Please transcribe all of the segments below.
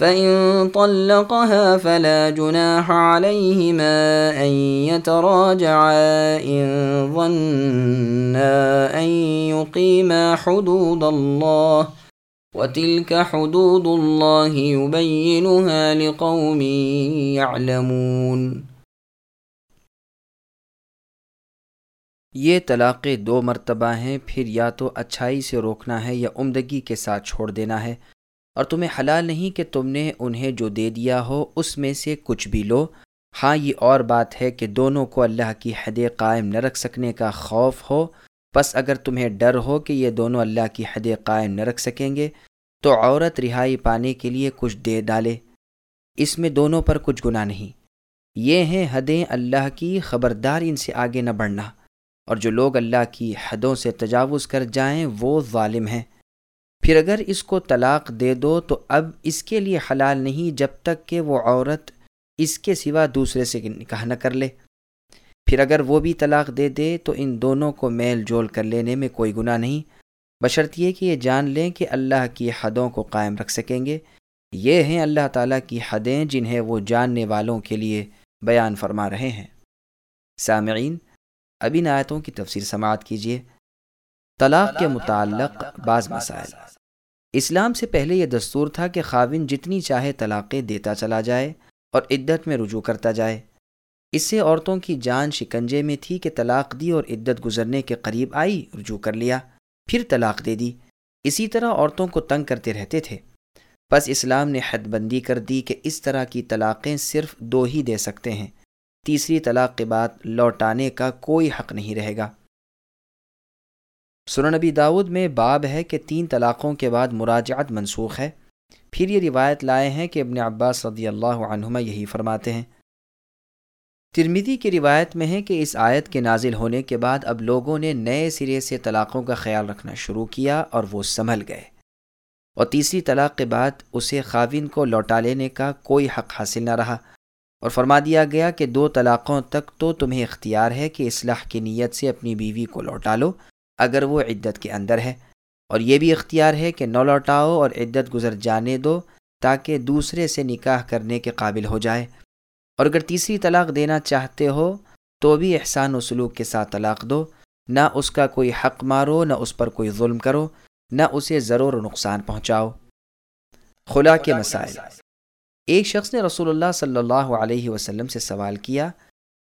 فإن طلقها فلا جناح عليهما أن يتراجعا إن ظنا أن يقيما حدود الله وتلك حدود الله يبينها لقوم يعلمون۔ یہ طلاقیں دو مرتبہ ہیں، پھر یا تو اچھائی سے روکنا ہے یا عمدگی کے ساتھ چھوڑ دینا ہے۔ اور تمہیں حلال نہیں کہ تم نے انہیں جو دے دیا ہو، اس میں سے کچھ بھی لو۔ ہاں یہ اور بات ہے کہ دونوں کو اللہ کی حد قائم نہ رکھ سکنے کا خوف ہو۔ بس اگر تمہیں ڈر ہو کہ یہ دونوں اللہ کی حد قائم نہ رکھ سکیں گے، تو عورت رہائی پانے کے لیے کچھ دے ڈالے۔ اس میں دونوں پر کچھ گناہ نہیں۔ یہ ہیں حدیں اللہ کی، خبردار ان سے آگے نہ بڑھنا۔ اور جو لوگ اللہ کی حدوں سے تجاوز کر جائیں، وہ ظالم ہیں۔ پھر اگر اس کو طلاق دے دو تو اب اس کے لیے حلال نہیں جب تک کہ وہ عورت اس کے سوا دوسرے سے نکاح نہ کر لے۔ پھر اگر وہ بھی طلاق دے دے تو ان دونوں کو میل جول کر لینے میں کوئی گناہ نہیں۔ بشرط یہ کہ یہ جان لیں کہ اللہ کی حدوں کو قائم رکھ سکیں گے۔ یہ ہیں اللہ تعالیٰ کی حدیں جنہیں وہ جاننے والوں کے لیے بیان فرما رہے ہیں۔ سامعین، اب ان آیتوں کی تفسیر سماعت کیجیے۔ طلاق کے متعلق بعض مسائل۔ اسلام سے پہلے یہ دستور تھا کہ خاون جتنی چاہے طلاقیں دیتا چلا جائے اور عدت میں رجوع کرتا جائے۔ اس سے عورتوں کی جان شکنجے میں تھی کہ طلاق دی اور عدت گزرنے کے قریب آئی، رجوع کر لیا، پھر طلاق دے دی۔ اسی طرح عورتوں کو تنگ کرتے رہتے تھے۔ بس اسلام نے حد بندی کر دی کہ اس طرح کی طلاقیں صرف دو ہی دے سکتے ہیں۔ تیسری طلاق کے بعد لوٹانے کا کوئی حق نہیں رہے گا۔ نبی داود میں باب ہے کہ تین طلاقوں کے بعد مراجعت منسوخ ہے۔ پھر یہ روایت لائے ہیں کہ ابن عباس رضی اللہ عنہما یہی فرماتے ہیں۔ ترمیدی کی روایت میں ہے کہ اس آیت کے نازل ہونے کے بعد اب لوگوں نے نئے سرے سے طلاقوں کا خیال رکھنا شروع کیا اور وہ سنبھل گئے۔ اور تیسری طلاق کے بعد اسے خاوین کو لوٹا لینے کا کوئی حق حاصل نہ رہا۔ اور فرما دیا گیا کہ دو طلاقوں تک تو تمہیں اختیار ہے کہ اصلاح کی نیت سے اپنی بیوی کو لوٹا لو۔ اگر وہ عدت کے اندر ہے۔ اور یہ بھی اختیار ہے کہ نو لوٹاؤ اور عدت گزر جانے دو تاکہ دوسرے سے نکاح کرنے کے قابل ہو جائے۔ اور اگر تیسری طلاق دینا چاہتے ہو تو بھی احسان و سلوک کے ساتھ طلاق دو۔ نہ اس کا کوئی حق مارو، نہ اس پر کوئی ظلم کرو، نہ اسے ضرور و نقصان پہنچاؤ۔ خلا کے مسائل۔ ایک شخص نے رسول اللہ صلی اللہ علیہ وسلم سے سوال کیا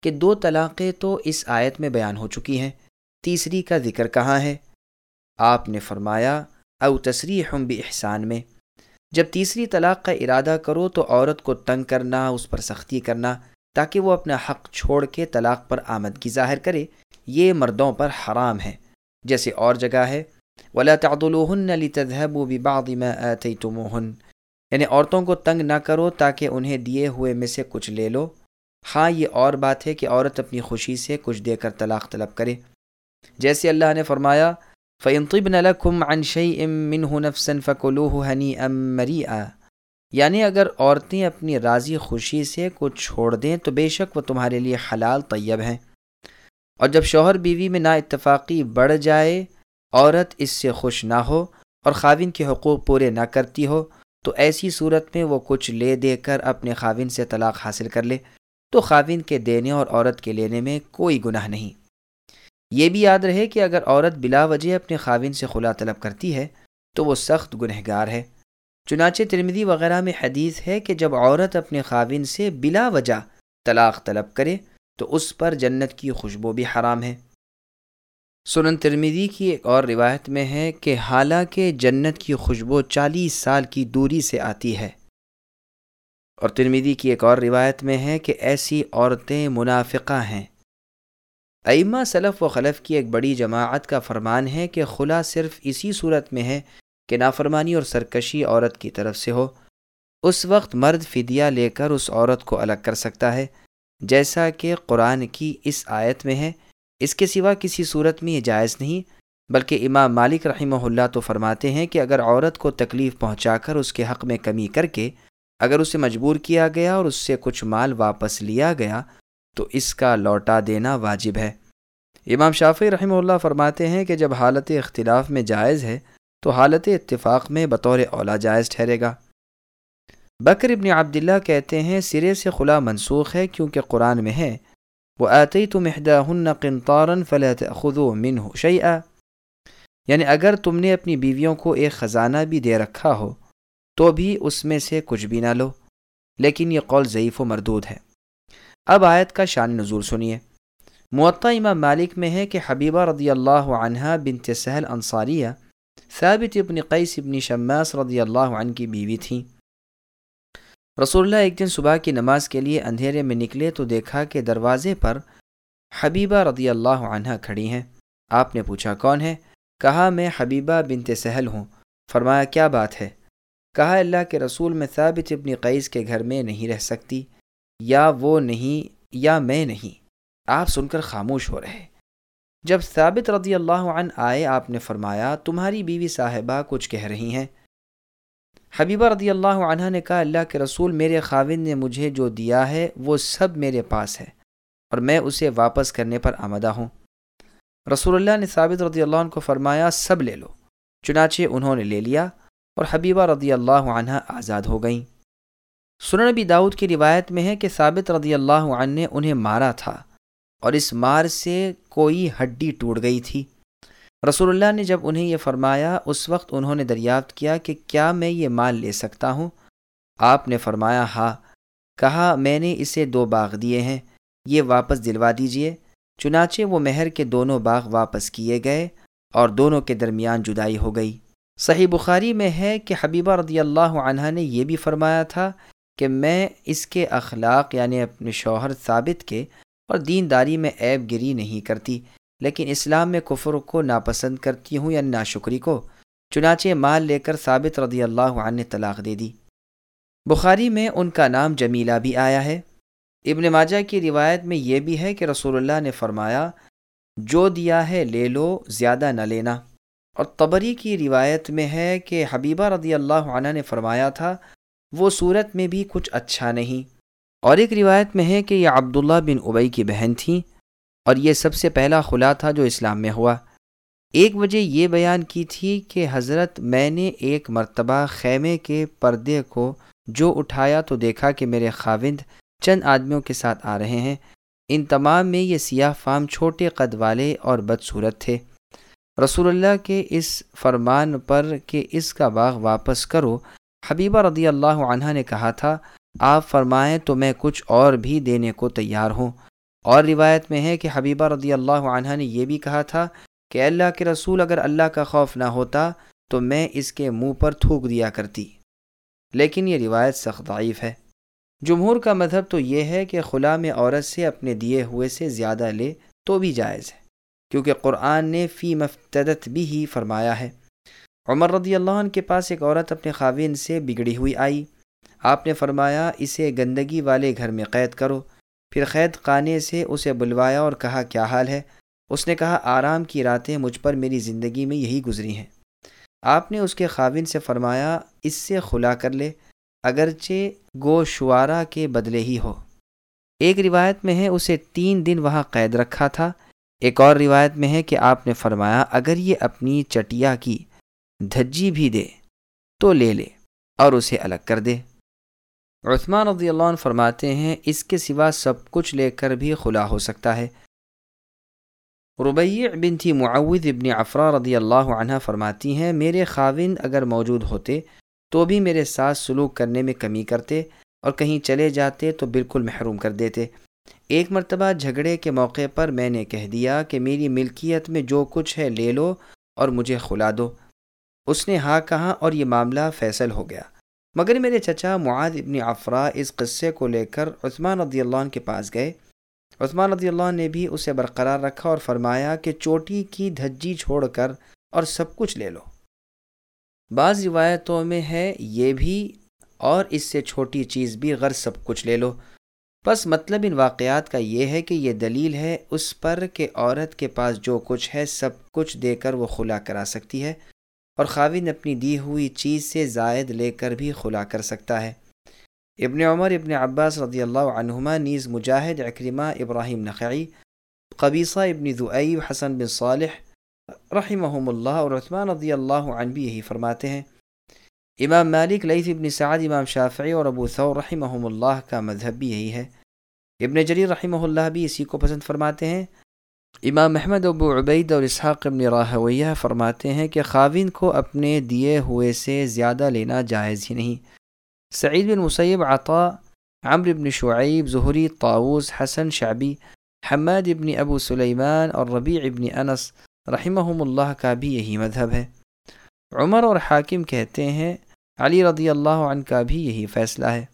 کہ دو طلاقیں تو اس آیت میں بیان ہو چکی ہیں۔ تیسری کا ذکر کہاں ہے؟ آپ نے فرمایا، او تصریح بھی احسان میں۔ جب تیسری طلاق کا ارادہ کرو تو عورت کو تنگ کرنا، اس پر سختی کرنا، تاکہ وہ اپنا حق چھوڑ کے طلاق پر آمدگی ظاہر کرے، یہ مردوں پر حرام ہے۔ جیسے اور جگہ ہے، ولا تعدلوهن لتذهبوا ببعض ما آتيتموهن۔ یعنی عورتوں کو تنگ نہ کرو تاکہ انہیں دیے ہوئے میں سے کچھ لے لو۔ ہاں یہ اور بات ہے کہ عورت اپنی خوشی سے کچھ دے کر طلاق طلب کرے۔ جیسے اللہ نے فرمایا فینطبن لکم عن شیء منہ نفسا فکلوہ ہنی ام مریعا یعنی اگر عورتیں اپنی راضی خوشی سے کچھ چھوڑ دیں تو بے شک وہ تمہارے لیے حلال طیب ہیں۔ اور جب شوہر بیوی میں نا اتفاقی بڑھ جائے، عورت اس سے خوش نہ ہو اور خاون کے حقوق پورے نہ کرتی ہو، تو ایسی صورت میں وہ کچھ لے دے کر اپنے خاون سے طلاق حاصل کر لے۔ تو خاون کے دینے اور عورت کے لینے میں کوئی گناہ نہیں۔ یہ بھی یاد رہے کہ اگر عورت بلا وجہ اپنے خاوین سے خلا طلب کرتی ہے، تو وہ سخت گنہگار ہے۔ چنانچہ ترمدی وغیرہ میں حدیث ہے کہ جب عورت اپنے خاوین سے بلا وجہ طلاق طلب کرے، تو اس پر جنت کی خوشبو بھی حرام ہے۔ سنن ترمیدی کی ایک اور روایت میں ہے کہ حالانکہ جنت کی خوشبو چالیس سال کی دوری سے آتی ہے۔ اور ترمیدی کی ایک اور روایت میں ہے کہ ایسی عورتیں منافقہ ہیں۔ ائمہ صلف و خلف کی ایک بڑی جماعت کا فرمان ہے کہ خلا صرف اسی صورت میں ہے کہ نافرمانی اور سرکشی عورت کی طرف سے ہو۔ اس وقت مرد فدیہ لے کر اس عورت کو الگ کر سکتا ہے، جیسا کہ قرآن کی اس آیت میں ہے۔ اس کے سوا کسی صورت میں یہ جائز نہیں، بلکہ امام مالک رحمہ اللہ تو فرماتے ہیں کہ اگر عورت کو تکلیف پہنچا کر اس کے حق میں کمی کر کے اگر اسے مجبور کیا گیا اور اس سے کچھ مال واپس لیا گیا تو اس کا لوٹا دینا واجب ہے۔ امام شافی رحمہ اللہ فرماتے ہیں کہ جب حالت اختلاف میں جائز ہے، تو حالت اتفاق میں بطور اولا جائز ٹھہرے گا۔ بکر ابن عبداللہ کہتے ہیں، سرے سے خلا منسوخ ہے کیونکہ قرآن میں ہے وہ آتی تو محدہ ہن قنطارن فلت خود و من یعنی اگر تم نے اپنی بیویوں کو ایک خزانہ بھی دے رکھا ہو، تو بھی اس میں سے کچھ بھی نہ لو۔ لیکن یہ قول ضعیف و مردود ہے۔ اب آیت کا شان نظور سنیے۔ معطا امام مالک میں ہے کہ حبیبہ رضی اللہ عنہ بنت سہل انصاریہ، ثابت ابن قیس ابن شماس رضی اللہ عنہ کی بیوی تھیں۔ رسول اللہ ایک دن صبح کی نماز کے لیے اندھیرے میں نکلے تو دیکھا کہ دروازے پر حبیبہ رضی اللہ عنہ کھڑی ہیں۔ آپ نے پوچھا، کون ہے؟ کہا، میں حبیبہ بنت سہل ہوں۔ فرمایا، کیا بات ہے؟ کہا، اللہ کے رسول میں ثابت ابن قیس کے گھر میں نہیں رہ سکتی۔ یا وہ نہیں یا میں نہیں۔ آپ سن کر خاموش ہو رہے۔ جب ثابت رضی اللہ عنہ آئے، آپ نے فرمایا، تمہاری بیوی صاحبہ کچھ کہہ رہی ہیں۔ حبیبہ رضی اللہ عنہ نے کہا، اللہ کے رسول میرے خاوند نے مجھے جو دیا ہے، وہ سب میرے پاس ہے اور میں اسے واپس کرنے پر آمدہ ہوں۔ رسول اللہ نے ثابت رضی اللہ عنہ کو فرمایا، سب لے لو۔ چنانچہ انہوں نے لے لیا اور حبیبہ رضی اللہ عنہ آزاد ہو گئیں۔ سنن نبی داود کی روایت میں ہے کہ ثابت رضی اللہ عنہ نے انہیں مارا تھا اور اس مار سے کوئی ہڈی ٹوٹ گئی تھی۔ رسول اللہ نے جب انہیں یہ فرمایا، اس وقت انہوں نے دریافت کیا کہ کیا میں یہ مال لے سکتا ہوں؟ آپ نے فرمایا ہاں۔ کہا، میں نے اسے دو باغ دیے ہیں، یہ واپس دلوا دیجیے۔ چنانچہ وہ مہر کے دونوں باغ واپس کیے گئے اور دونوں کے درمیان جدائی ہو گئی۔ صحیح بخاری میں ہے کہ حبیبہ رضی اللہ عنہ نے یہ بھی فرمایا تھا کہ میں اس کے اخلاق یعنی اپنے شوہر ثابت کے اور دینداری میں عیب گری نہیں کرتی، لیکن اسلام میں کفر کو ناپسند کرتی ہوں یا ناشکری کو، چنانچہ مال لے کر ثابت رضی اللہ عنہ نے طلاق دے دی۔ بخاری میں ان کا نام جمیلہ بھی آیا ہے۔ ابن ماجہ کی روایت میں یہ بھی ہے کہ رسول اللہ نے فرمایا، جو دیا ہے لے لو، زیادہ نہ لینا۔ اور تبری کی روایت میں ہے کہ حبیبہ رضی اللہ عنہ نے فرمایا تھا وہ صورت میں بھی کچھ اچھا نہیں۔ اور ایک روایت میں ہے کہ یہ عبداللہ بن ابئی کی بہن تھیں اور یہ سب سے پہلا خلا تھا جو اسلام میں ہوا۔ ایک وجہ یہ بیان کی تھی کہ حضرت میں نے ایک مرتبہ خیمے کے پردے کو جو اٹھایا تو دیکھا کہ میرے خاوند چند آدمیوں کے ساتھ آ رہے ہیں۔ ان تمام میں یہ سیاہ فام چھوٹے قد والے اور بدصورت تھے۔ رسول اللہ کے اس فرمان پر کہ اس کا باغ واپس کرو حبیبہ رضی اللہ عنہ نے کہا تھا، آپ فرمائیں تو میں کچھ اور بھی دینے کو تیار ہوں۔ اور روایت میں ہے کہ حبیبہ رضی اللہ عنہ نے یہ بھی کہا تھا کہ اللہ کے رسول اگر اللہ کا خوف نہ ہوتا تو میں اس کے منہ پر تھوک دیا کرتی۔ لیکن یہ روایت سخت ضعیف ہے۔ جمہور کا مذہب تو یہ ہے کہ خلا میں عورت سے اپنے دیے ہوئے سے زیادہ لے تو بھی جائز ہے، کیونکہ قرآن نے فی مفتدت بھی ہی فرمایا ہے۔ عمر رضی اللہ عنہ کے پاس ایک عورت اپنے خاوین سے بگڑی ہوئی آئی۔ آپ نے فرمایا، اسے گندگی والے گھر میں قید کرو۔ پھر قید خانے سے اسے بلوایا اور کہا، کیا حال ہے؟ اس نے کہا، آرام کی راتیں مجھ پر میری زندگی میں یہی گزری ہیں۔ آپ نے اس کے خاون سے فرمایا، اس سے خلا کر لے، اگرچہ گو شوارا کے بدلے ہی ہو۔ ایک روایت میں ہے، اسے تین دن وہاں قید رکھا تھا۔ ایک اور روایت میں ہے کہ آپ نے فرمایا، اگر یہ اپنی چٹیا کی دھجی بھی دے تو لے لے اور اسے الگ کر دے۔ عثمان رضی اللہ عنہ فرماتے ہیں، اس کے سوا سب کچھ لے کر بھی خلا ہو سکتا ہے۔ ربیع بن تھی معود ابن افرا رضی اللہ عنہ فرماتی ہیں، میرے خاوند اگر موجود ہوتے تو بھی میرے ساتھ سلوک کرنے میں کمی کرتے اور کہیں چلے جاتے تو بالکل محروم کر دیتے۔ ایک مرتبہ جھگڑے کے موقع پر میں نے کہہ دیا کہ میری ملکیت میں جو کچھ ہے لے لو اور مجھے خلا دو۔ اس نے ہاں کہا اور یہ معاملہ فیصل ہو گیا۔ مگر میرے چچا معاد ابن افرا اس قصے کو لے کر عثمان رضی اللہ عنہ کے پاس گئے۔ عثمان رضی اللہ عنہ نے بھی اسے برقرار رکھا اور فرمایا کہ چوٹی کی دھجی چھوڑ کر اور سب کچھ لے لو۔ بعض روایتوں میں ہے یہ بھی اور اس سے چھوٹی چیز بھی غرض سب کچھ لے لو۔ بس مطلب ان واقعات کا یہ ہے کہ یہ دلیل ہے اس پر کہ عورت کے پاس جو کچھ ہے سب کچھ دے کر وہ خلا کرا سکتی ہے۔ اور خاوند اپنی دی ہوئی چیز سے زائد لے کر بھی خلا کر سکتا ہے۔ ابن عمر، ابن عباس رضی اللہ عنہما نیز مجاہد اکرمہ ابراہیم نقعی قبیصہ ابن ذعیب حسن بن صالح رحمہم اللہ اور عثمان رضی اللہ عنہ بھی یہی فرماتے ہیں۔ امام مالک، لیث ابن سعد، امام شافعی اور ابو ثور رحمہم اللہ کا مذہب بھی یہی ہے۔ ابن جریر رحمہ اللہ بھی اسی کو پسند فرماتے ہیں۔ امام محمد ابو عبید اور اسحاق ابن راہویہ فرماتے ہیں کہ خاوند کو اپنے دیے ہوئے سے زیادہ لینا جائز ہی نہیں۔ سعید بن مسیب، عطا عمر ابن شعیب ظہری طاؤس حسن، شعبی، حماد ابن ابو سلیمان اور ربیع ابن انس رحمہم اللہ کا بھی یہی مذہب ہے۔ عمر اور حاکم کہتے ہیں، علی رضی اللہ عنہ کا بھی یہی فیصلہ ہے۔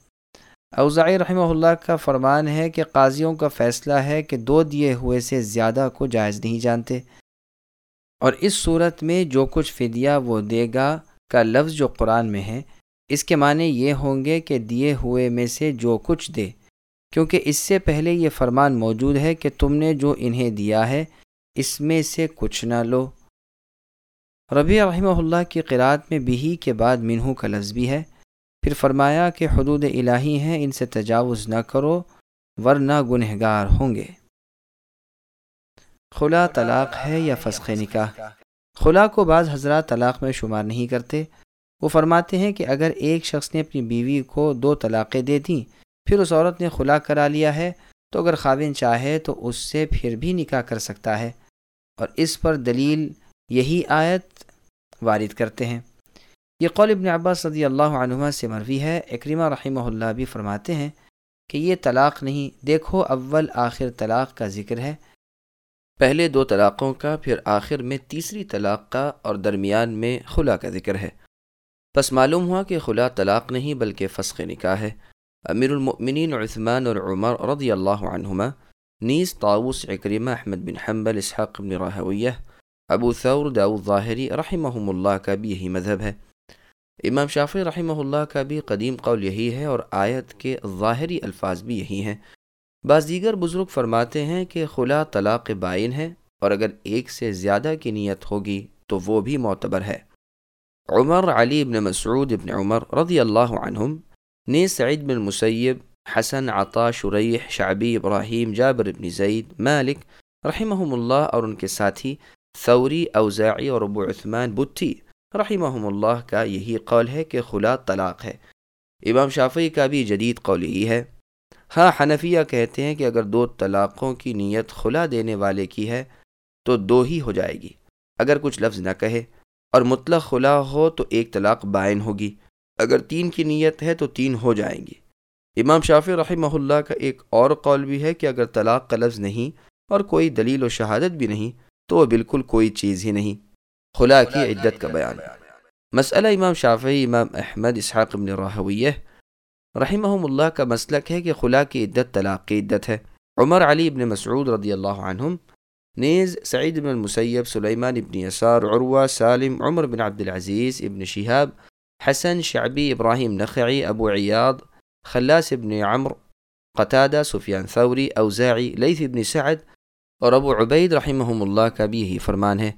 اوزائی رحمہ اللہ کا فرمان ہے کہ قاضیوں کا فیصلہ ہے کہ دو دیے ہوئے سے زیادہ کو جائز نہیں جانتے۔ اور اس صورت میں جو کچھ فدیہ وہ دے گا کا لفظ جو قرآن میں ہے، اس کے معنی یہ ہوں گے کہ دیے ہوئے میں سے جو کچھ دے۔ کیونکہ اس سے پہلے یہ فرمان موجود ہے کہ تم نے جو انہیں دیا ہے، اس میں سے کچھ نہ لو۔ ربیع رحمہ اللہ کی قرآت میں بہی کے بعد منہو کا لفظ بھی ہے۔ پھر فرمایا کہ حدود الہی ہیں، ان سے تجاوز نہ کرو ورنہ گنہگار ہوں گے۔ خلا طلاق ہے یا فسخ نکاح؟ خلا کو بعض حضرات طلاق میں شمار نہیں کرتے۔ وہ فرماتے ہیں کہ اگر ایک شخص نے اپنی بیوی کو دو طلاقیں دے دیں، پھر اس عورت نے خلا کرا لیا ہے، تو اگر خاوند چاہے تو اس سے پھر بھی نکاح کر سکتا ہے۔ اور اس پر دلیل یہی آیت وارد کرتے ہیں۔ یہ قول ابن عباس صدی اللہ عنہ سے مروی ہے۔ اکریمہ رحمہ اللہ بھی فرماتے ہیں کہ یہ طلاق نہیں، دیکھو اول آخر طلاق کا ذکر ہے۔ پہلے دو طلاقوں کا، پھر آخر میں تیسری طلاق کا اور درمیان میں خلا کا ذکر ہے۔ بس معلوم ہوا کہ خلا طلاق نہیں بلکہ فسق نکاح ہے۔ امیر المؤمنین عثمان اور عمر رضی اللہ عنہما، نیز طاؤس اکریمہ احمد بن حنبل، اسحاق بن راہویہ، ابو ثور داؤ ظاہری رحمہم اللہ کا بھی یہی مذہب ہے۔ امام شافی رحمہ اللہ کا بھی قدیم قول یہی ہے اور آیت کے ظاہری الفاظ بھی یہی ہیں۔ بعض دیگر بزرگ فرماتے ہیں کہ خلا طلاق بائن ہے اور اگر ایک سے زیادہ کی نیت ہوگی تو وہ بھی معتبر ہے۔ عمر، علی ابن مسعود ابن عمر رضی اللہ عنہم نے سعید بن مسیب، حسن، عطا، شریح، شعبی، ابراہیم، جابر ابن زید، مالک رحمہم اللہ اور ان کے ساتھی ثوری، اوزاعی اور ابو عثمان بتی رحمہم اللہ کا یہی قول ہے کہ خلا طلاق ہے۔ امام شافعی کا بھی جدید قول یہی ہے۔ ہاں حنفیہ کہتے ہیں کہ اگر دو طلاقوں کی نیت خلا دینے والے کی ہے، تو دو ہی ہو جائے گی۔ اگر کچھ لفظ نہ کہے اور مطلق خلا ہو تو ایک طلاق بائن ہوگی۔ اگر تین کی نیت ہے تو تین ہو جائیں گی۔ امام شافی رحمہ اللہ کا ایک اور قول بھی ہے کہ اگر طلاق کا لفظ نہیں اور کوئی دلیل و شہادت بھی نہیں، تو وہ بالکل کوئی چیز ہی نہیں۔ خلا کی عدت کا بیان مسئلہ إمام شافعی إمام أحمد إسحاق بن راہویہ رحمہم اللہ کا مسلک ہے کہ خلا کی عدت طلاق کی عدت ہے عمر علی ابن مسعود رضی اللہ عنہم نیز سعید بن المسیب سلیمان ابن یسار عروہ سالم عمر بن عبد العزیز ابن شہاب حسن شعبی ابراہیم نخعی أبو عیاض خلاس ابن عمر قطادہ سفیان ثوری اوزاعی لیث ابن سعد اور ابو عبید رحمہم اللہ کا بھی یہی فرمان ہے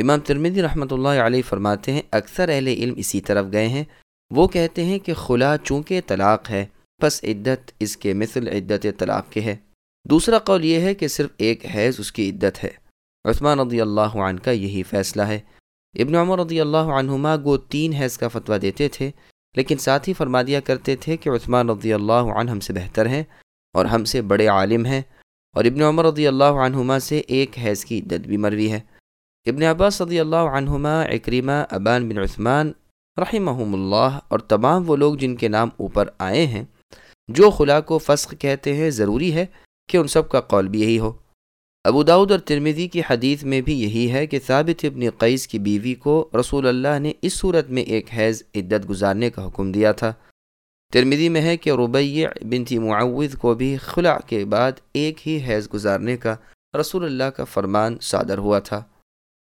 امام ترمیدی رحمۃ اللہ علیہ فرماتے ہیں، اکثر اہل علم اسی طرف گئے ہیں۔ وہ کہتے ہیں کہ خلا چونکہ طلاق ہے، پس عدت اس کے مثل عدت طلاق کے ہے۔ دوسرا قول یہ ہے کہ صرف ایک حیض اس کی عدت ہے۔ عثمان رضی اللہ عنہ کا یہی فیصلہ ہے۔ ابن عمر رضی اللہ عنہما گو تین حیض کا فتویٰ دیتے تھے، لیکن ساتھ ہی فرما دیا کرتے تھے کہ عثمان رضی اللہ عنہ ہم سے بہتر ہیں اور ہم سے بڑے عالم ہیں۔ اور ابن عمر رضی اللہ عنہما سے ایک حیض کی عدت بھی مروی ہے۔ ابن عباس صدی اللہ عنہما، اکریمہ، ابان بن عثمان رحمہم اللہ اور تمام وہ لوگ جن کے نام اوپر آئے ہیں، جو خلا کو فسق کہتے ہیں، ضروری ہے کہ ان سب کا قول بھی یہی ہو۔ ابو داود اور ترمیدی کی حدیث میں بھی یہی ہے کہ ثابت ابن قیس کی بیوی کو رسول اللہ نے اس صورت میں ایک حیض عدت گزارنے کا حکم دیا تھا۔ ترمیدی میں ہے کہ ربیع بنتی معوض کو بھی خلع کے بعد ایک ہی حیض گزارنے کا رسول اللہ کا فرمان صادر ہوا تھا۔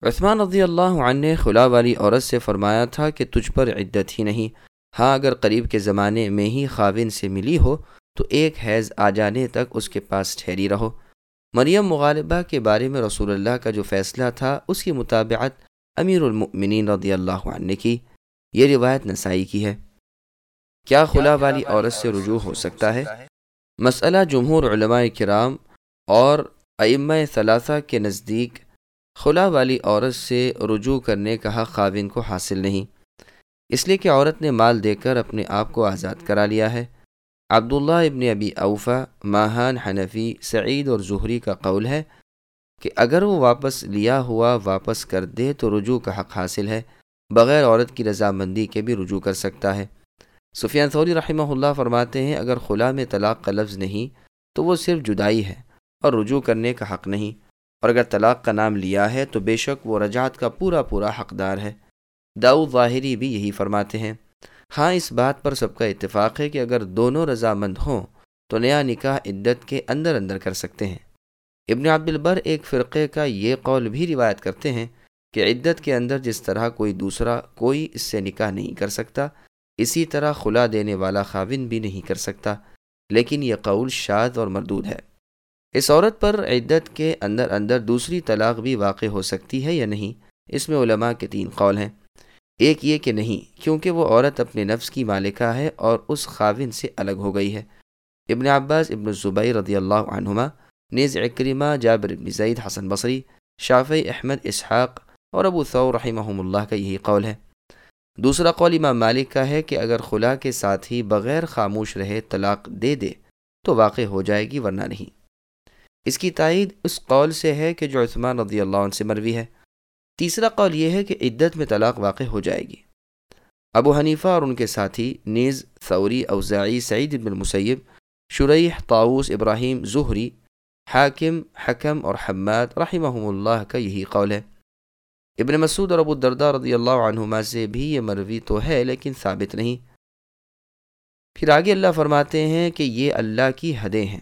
عثمان رضی اللہ عنہ نے خلا والی عورت سے فرمایا تھا کہ تجھ پر عدت ہی نہیں۔ ہاں اگر قریب کے زمانے میں ہی خاون سے ملی ہو، تو ایک حیض آ جانے تک اس کے پاس ٹھہری رہو۔ مریم مغالبہ کے بارے میں رسول اللہ کا جو فیصلہ تھا، اس کی مطابقت امیر المؤمنین رضی اللہ عنہ کی۔ یہ روایت نسائی کی ہے۔ کیا خلا والی عورت سے رجوع ہو سکتا ہے؟ مسئلہ جمہور علماء کرام اور ائمہ ثلاثہ کے نزدیک خلا والی عورت سے رجوع کرنے کا حق خاوند کو حاصل نہیں۔ اس لیے کہ عورت نے مال دے کر اپنے آپ کو آزاد کرا لیا ہے۔ عبداللہ ابن ابی اوفا ماہان حنفی سعید اور ظہری کا قول ہے کہ اگر وہ واپس لیا ہوا واپس کر دے تو رجوع کا حق حاصل ہے، بغیر عورت کی رضامندی کے بھی رجوع کر سکتا ہے۔ سفیان ثوری رحمہ اللہ فرماتے ہیں، اگر خلا میں طلاق کا لفظ نہیں تو وہ صرف جدائی ہے اور رجوع کرنے کا حق نہیں۔ اور اگر طلاق کا نام لیا ہے تو بے شک وہ رجعت کا پورا پورا حقدار ہے۔ داؤ ظاہری بھی یہی فرماتے ہیں۔ ہاں اس بات پر سب کا اتفاق ہے کہ اگر دونوں رضامند ہوں تو نیا نکاح عدت کے اندر اندر کر سکتے ہیں۔ ابن عبد البر ایک فرقے کا یہ قول بھی روایت کرتے ہیں کہ عدت کے اندر جس طرح کوئی دوسرا کوئی اس سے نکاح نہیں کر سکتا، اسی طرح خلا دینے والا خاون بھی نہیں کر سکتا، لیکن یہ قول شاد اور مردود ہے۔ اس عورت پر عدت کے اندر اندر دوسری طلاق بھی واقع ہو سکتی ہے یا نہیں، اس میں علماء کے تین قول ہیں۔ ایک یہ کہ نہیں، کیونکہ وہ عورت اپنے نفس کی مالکہ ہے اور اس خاون سے الگ ہو گئی ہے۔ ابن عباس، ابن الزبیر رضی اللہ عنہما، نیز اکریمہ جابر ابن زید، حسن بصری شافع احمد، اسحاق اور ابو ثور رحمہ اللہ کا یہی قول ہے۔ دوسرا قول امام مالک کا ہے کہ اگر خلا کے ساتھ ہی بغیر خاموش رہے طلاق دے دے تو واقع ہو جائے گی، ورنہ نہیں۔ اس کی تائید اس قول سے ہے کہ جو عثمان رضی اللہ عنہ سے مروی ہے۔ تیسرا قول یہ ہے کہ عدت میں طلاق واقع ہو جائے گی۔ ابو حنیفہ اور ان کے ساتھی نیز ثوری اوزاعی سعید بن المسیب، شریح طاؤس ابراہیم ظہری حاکم، حکم اور حماد رحمہ اللہ کا یہی قول ہے۔ ابن مسعود اور ابو دردہ رضی اللہ عنہما سے بھی یہ مروی تو ہے لیکن ثابت نہیں۔ پھر آگے اللہ فرماتے ہیں کہ یہ اللہ کی حدیں ہیں۔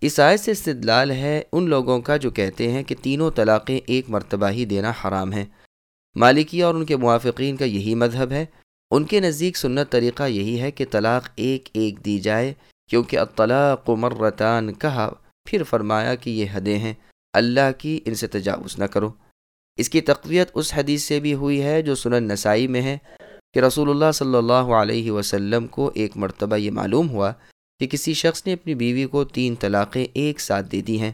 اس آیت سے استدلال ہے ان لوگوں کا جو کہتے ہیں کہ تینوں طلاقیں ایک مرتبہ ہی دینا حرام ہے مالکیہ اور ان کے موافقین کا یہی مذہب ہے۔ ان کے نزدیک سنت طریقہ یہی ہے کہ طلاق ایک ایک دی جائے، کیونکہ الطلاق مرتان، کہا پھر فرمایا کہ یہ حدیں ہیں۔ اللہ کی ان سے تجاوز نہ کرو۔ اس کی تقویت اس حدیث سے بھی ہوئی ہے جو سنن نسائی میں ہے کہ رسول اللہ صلی اللہ علیہ وسلم کو ایک مرتبہ یہ معلوم ہوا کہ کسی شخص نے اپنی بیوی کو تین طلاقیں ایک ساتھ دے دی ہیں۔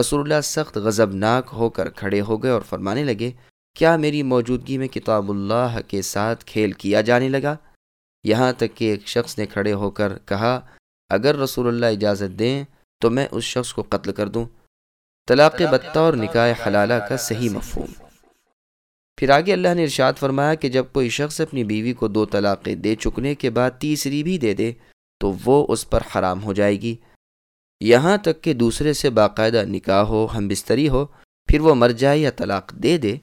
رسول اللہ سخت غضبناک ہو کر کھڑے ہو گئے اور فرمانے لگے کیا میری موجودگی میں کتاب اللہ کے ساتھ کھیل کیا جانے لگا؟ یہاں تک کہ ایک شخص نے کھڑے ہو کر کہا اگر رسول اللہ اجازت دیں تو میں اس شخص کو قتل کر دوں۔ طلاق بطہ اور نکاح حلالہ کا صحیح مفہوم۔ پھر آگے اللہ نے ارشاد فرمایا کہ جب کوئی شخص اپنی بیوی کو دو طلاقیں دے چکنے کے بعد تیسری بھی دے دے تو وہ اس پر حرام ہو جائے گی۔ یہاں تک کہ دوسرے سے باقاعدہ نکاح ہو، ہم بستری ہو، پھر وہ مر جائے یا طلاق دے دے۔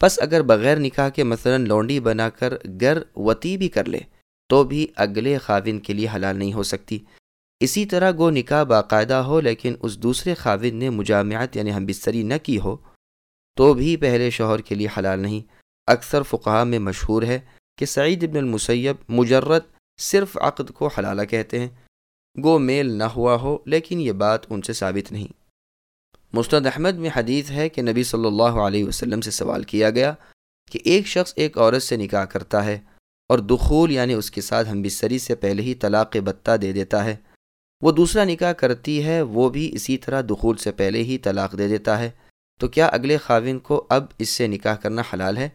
پس اگر بغیر نکاح کے مثلا لونڈی بنا کر گر وتی بھی کر لے، تو بھی اگلے خاون کے لیے حلال نہیں ہو سکتی۔ اسی طرح گو نکاح باقاعدہ ہو، لیکن اس دوسرے خاوند نے مجامعت یعنی ہم بستری نہ کی ہو، تو بھی پہلے شوہر کے لیے حلال نہیں۔ اکثر فقہ میں مشہور ہے کہ سعید ابن المسیب مجرد صرف عقد کو حلالہ کہتے ہیں۔ گو میل نہ ہوا ہو، لیکن یہ بات ان سے ثابت نہیں۔ مستد احمد میں حدیث ہے کہ نبی صلی اللہ علیہ وسلم سے سوال کیا گیا کہ ایک شخص ایک عورت سے نکاح کرتا ہے اور دخول یعنی اس کے ساتھ ہم بستری سے پہلے ہی طلاق بتہ دے دیتا ہے۔ وہ دوسرا نکاح کرتی ہے، وہ بھی اسی طرح دخول سے پہلے ہی طلاق دے دیتا ہے۔ تو کیا اگلے خاوند کو اب اس سے نکاح کرنا حلال ہے؟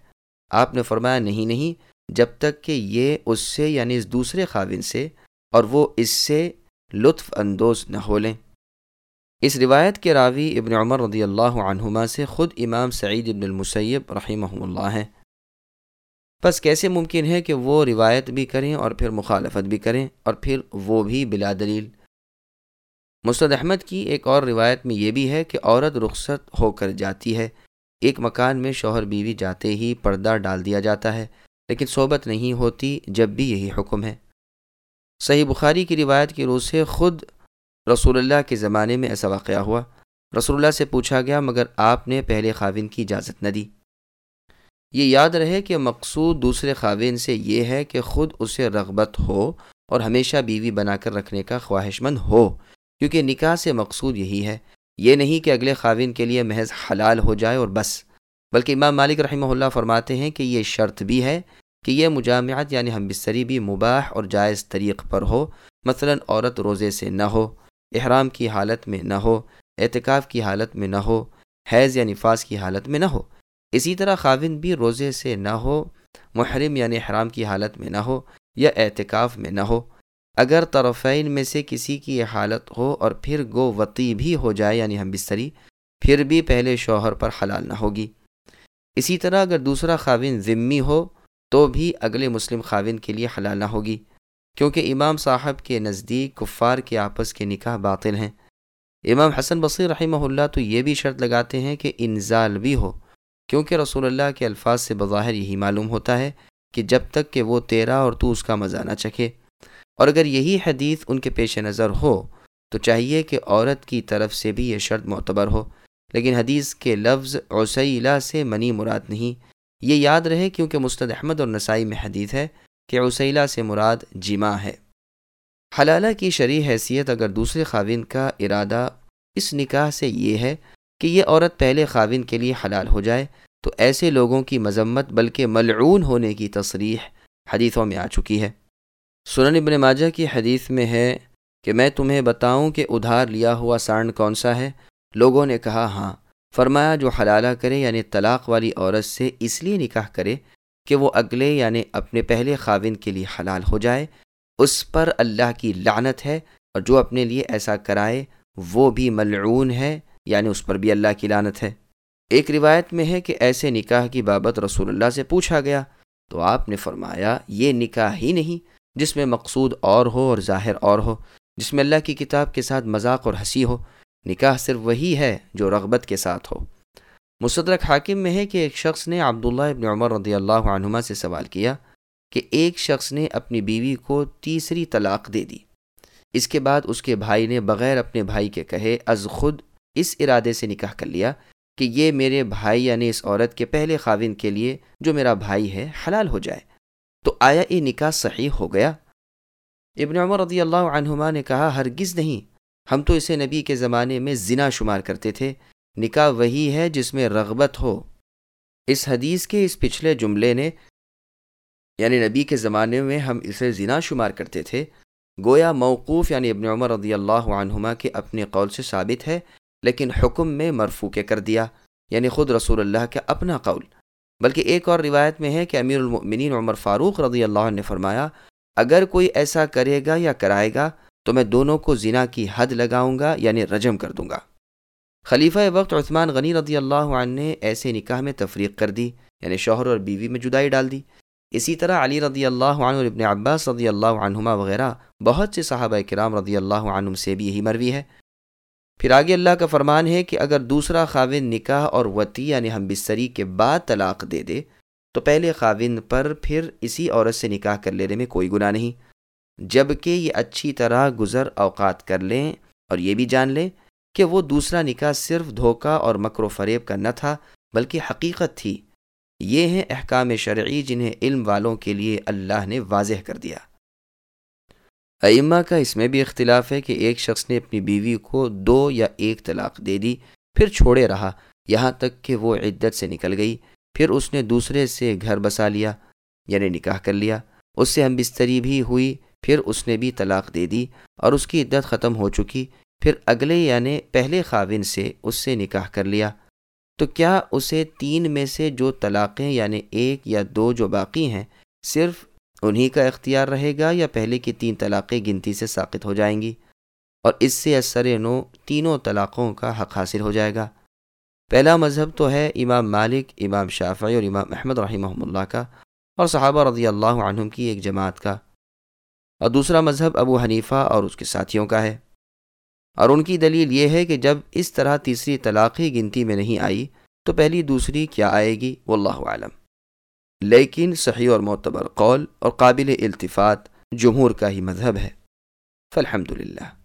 آپ نے فرمایا، نہیں نہیں۔ جب تک کہ یہ اس سے یعنی اس دوسرے خاوند سے اور وہ اس سے لطف اندوز نہ ہو لیں۔ اس روایت کے راوی ابن عمر رضی اللہ عنہما سے خود امام سعید ابن المسیب رحمہ اللہ ہیں۔ بس کیسے ممکن ہے کہ وہ روایت بھی کریں اور پھر مخالفت بھی کریں اور پھر وہ بھی بلا دلیل؟ مستد احمد کی ایک اور روایت میں یہ بھی ہے کہ عورت رخصت ہو کر جاتی ہے۔ ایک مکان میں شوہر بیوی جاتے ہی پردہ ڈال دیا جاتا ہے۔ لیکن صحبت نہیں ہوتی جب بھی یہی حکم ہے۔ صحیح بخاری کی روایت کی روح سے خود رسول اللہ کے زمانے میں ایسا واقعہ ہوا۔ رسول اللہ سے پوچھا گیا، مگر آپ نے پہلے خاوین کی اجازت نہ دی۔ یہ یاد رہے کہ مقصود دوسرے خاوین سے یہ ہے کہ خود اسے رغبت ہو اور ہمیشہ بیوی بنا کر رکھنے کا خواہش مند ہو، کیونکہ نکاح سے مقصود یہی ہے۔ یہ نہیں کہ اگلے خاوین کے لیے محض حلال ہو جائے اور بس۔ بلکہ امام مالک رحمہ اللہ فرماتے ہیں کہ یہ شرط بھی ہے کہ یہ مجامعت یعنی ہم بستری بھی مباح اور جائز طریق پر ہو۔ مثلا عورت روزے سے نہ ہو، احرام کی حالت میں نہ ہو، اعتکاف کی حالت میں نہ ہو، حیض یعنی یا نفاذ کی حالت میں نہ ہو۔ اسی طرح خاوند بھی روزے سے نہ ہو، محرم یعنی احرام کی حالت میں نہ ہو یا اعتکاف میں نہ ہو۔ اگر طرفین میں سے کسی کی یہ حالت ہو اور پھر گو وطی بھی ہو جائے یعنی ہم بستری، پھر بھی پہلے شوہر پر حلال نہ ہوگی۔ اسی طرح اگر دوسرا خاوند ذمی ہو، تو بھی اگلے مسلم خاوند کے لیے حلال نہ ہوگی، کیونکہ امام صاحب کے نزدیک کفار کے آپس کے نکاح باطل ہیں۔ امام حسن بصیر رحمہ اللہ تو یہ بھی شرط لگاتے ہیں کہ انزال بھی ہو، کیونکہ رسول اللہ کے الفاظ سے بظاہر یہی معلوم ہوتا ہے کہ جب تک کہ وہ تیرا اور تو اس کا مزہ نہ چکھے۔ اور اگر یہی حدیث ان کے پیش نظر ہو، تو چاہیے کہ عورت کی طرف سے بھی یہ شرط معتبر ہو۔ لیکن حدیث کے لفظ عسیلہ سے منی مراد نہیں۔ یہ یاد رہے کیونکہ مستد احمد اور نسائی میں حدیث ہے کہ عسیلہ سے مراد جمع ہے۔ حلالہ کی شرع حیثیت اگر دوسرے خاوین کا ارادہ اس نکاح سے یہ ہے کہ یہ عورت پہلے خاوین کے لیے حلال ہو جائے، تو ایسے لوگوں کی مذمت بلکہ ملعون ہونے کی تصریح حدیثوں میں آ چکی ہے۔ سنن ابن ماجہ کی حدیث میں ہے کہ میں تمہیں بتاؤں کہ ادھار لیا ہوا سانڈ کون سا ہے؟ لوگوں نے کہا ہاں فرمایا جو حلالہ کرے یعنی طلاق والی عورت سے اس لیے نکاح کرے کہ وہ اگلے یعنی اپنے پہلے خاوند کے لیے حلال ہو جائے، اس پر اللہ کی لعنت ہے اور جو اپنے لیے ایسا کرائے وہ بھی ملعون ہے یعنی اس پر بھی اللہ کی لانت ہے۔ ایک روایت میں ہے کہ ایسے نکاح کی بابت رسول اللہ سے پوچھا گیا، تو آپ نے فرمایا، یہ نکاح ہی نہیں جس میں مقصود اور ہو اور ظاہر اور ہو، جس میں اللہ کی کتاب کے ساتھ مذاق اور ہنسی ہو۔ نکاح صرف وہی ہے جو رغبت کے ساتھ ہو۔ مصدرک حاکم میں ہے کہ ایک شخص نے عبداللہ ابن عمر رضی اللہ عنہما سے سوال کیا کہ ایک شخص نے اپنی بیوی کو تیسری طلاق دے دی۔ اس کے بعد اس کے بھائی نے بغیر اپنے بھائی کے کہے، از خود اس ارادے سے نکاح کر لیا کہ یہ میرے بھائی یعنی اس عورت کے پہلے خاوین کے لیے جو میرا بھائی ہے حلال ہو جائے۔ تو آیا یہ نکاح صحیح ہو گیا؟ ابن عمر رضی اللہ عنہما نے کہا، ہرگز نہیں۔ ہم تو اسے نبی کے زمانے میں زنا شمار کرتے تھے۔ نکاح وہی ہے جس میں رغبت ہو۔ اس حدیث کے اس پچھلے جملے نے یعنی نبی کے زمانے میں ہم اسے زنا شمار کرتے تھے۔ گویا موقوف یعنی ابن عمر رضی اللہ عنہما کے اپنے قول سے ثابت ہے، لیکن حکم میں مرفو کے کر دیا یعنی خود رسول اللہ کا اپنا قول۔ بلکہ ایک اور روایت میں ہے کہ امیر المؤمنین عمر فاروق رضی اللہ عنہ نے فرمایا، اگر کوئی ایسا کرے گا یا کرائے گا تو میں دونوں کو زنا کی حد لگاؤں گا یعنی رجم کر دوں گا۔ خلیفہ وقت عثمان غنی رضی اللہ عنہ نے ایسے نکاح میں تفریق کر دی یعنی شوہر اور بیوی میں جدائی ڈال دی۔ اسی طرح علی رضی اللہ عنہ اور ابن عباس رضی اللہ عنہما وغیرہ بہت سے صحابہ کرام رضی اللہ عنہم سے بھی یہی مروی ہے۔ پھر آگے اللہ کا فرمان ہے کہ اگر دوسرا خاوند نکاح اور وتی یعنی ہم بستری کے بعد طلاق دے دے، تو پہلے خاوند پر پھر اسی عورت سے نکاح کر لینے میں کوئی گناہ نہیں۔ جبکہ یہ اچھی طرح گزر اوقات کر لیں اور یہ بھی جان لیں کہ وہ دوسرا نکاح صرف دھوکہ اور مکر و فریب کا نہ تھا، بلکہ حقیقت تھی۔ یہ ہیں احکام شرعی جنہیں علم والوں کے لیے اللہ نے واضح کر دیا۔ ائمہ کا اس میں بھی اختلاف ہے کہ ایک شخص نے اپنی بیوی کو دو یا ایک طلاق دے دی، پھر چھوڑے رہا، یہاں تک کہ وہ عدت سے نکل گئی، پھر اس نے دوسرے سے گھر بسا لیا یعنی نکاح کر لیا۔ اس سے ہم بستری بھی ہوئی پھر اس نے بھی طلاق دے دی اور اس کی عدت ختم ہو چکی۔ پھر اگلے یعنی پہلے خاون سے اس سے نکاح کر لیا۔ تو کیا اسے تین میں سے جو طلاقیں یعنی ایک یا دو جو باقی ہیں، صرف انہی کا اختیار رہے گا یا پہلے کی تین طلاقیں گنتی سے ساقط ہو جائیں گی؟ اور اس سے اثر نو تینوں طلاقوں کا حق حاصل ہو جائے گا۔ پہلا مذہب تو ہے امام مالک، امام شافعی اور امام احمد رحمہ اللہ کا اور صحابہ رضی اللہ عنہم کی ایک جماعت کا۔ اور دوسرا مذہب ابو حنیفہ اور اس کے ساتھیوں کا ہے۔ اور ان کی دلیل یہ ہے کہ جب اس طرح تیسری طلاق ہی گنتی میں نہیں آئی، تو پہلی دوسری کیا آئے گی؟ واللہ عالم لیکن صحیح اور معتبر قول اور قابل التفات جمہور کا ہی مذہب ہے۔ فالحمدللہ۔ للہ